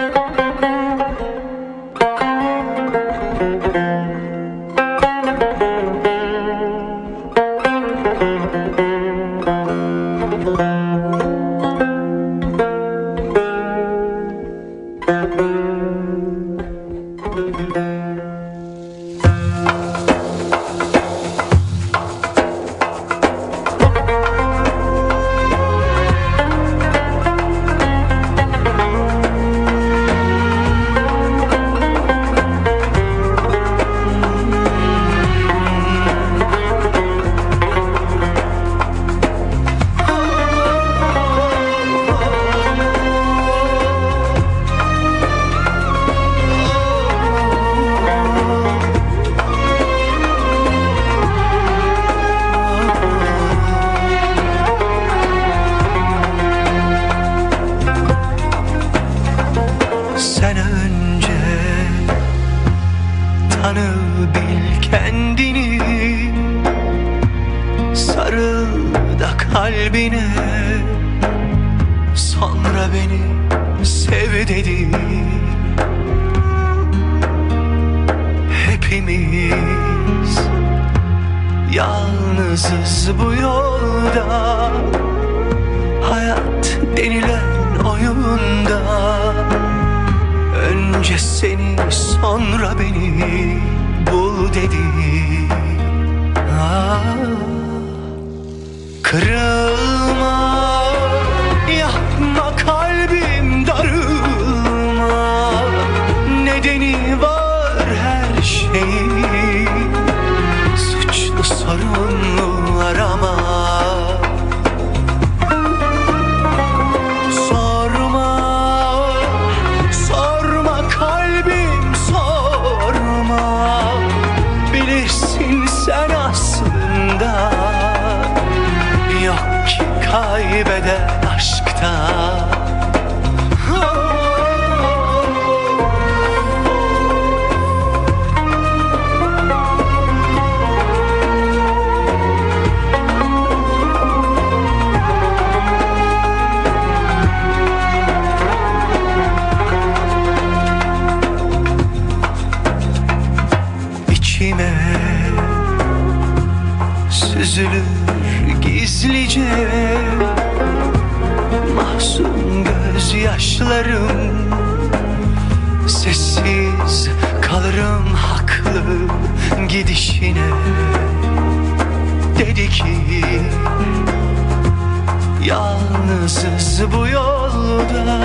Sen Sarıl da kalbine. Sonra beni sev dedi. Hepimiz yalnızız bu yolda. Hayat denilen oyunda. Önce seni sonra beni Kırılma yapma kalbim darılma. Nedeni var her şeyin Suçlu sorumlu süzülür gizlice. Mahzun gözyaşlarım Sessiz kalırım haklı gidişine. Dedi ki Yalnızız bu yolda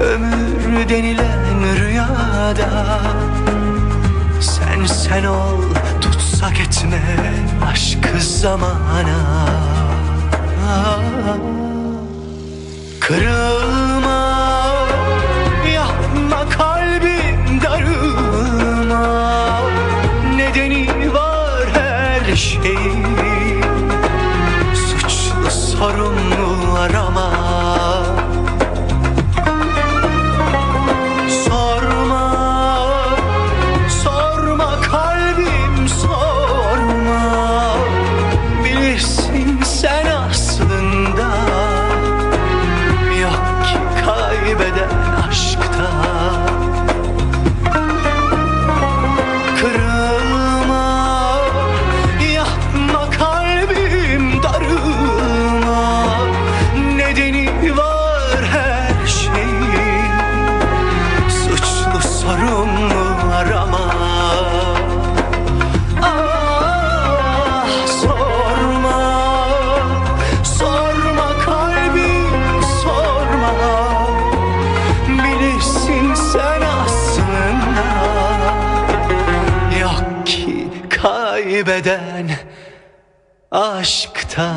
Ömür denilen rüyada sen sen ol tutsak etme aşkı zamana. Kırılma kaybeden aşkta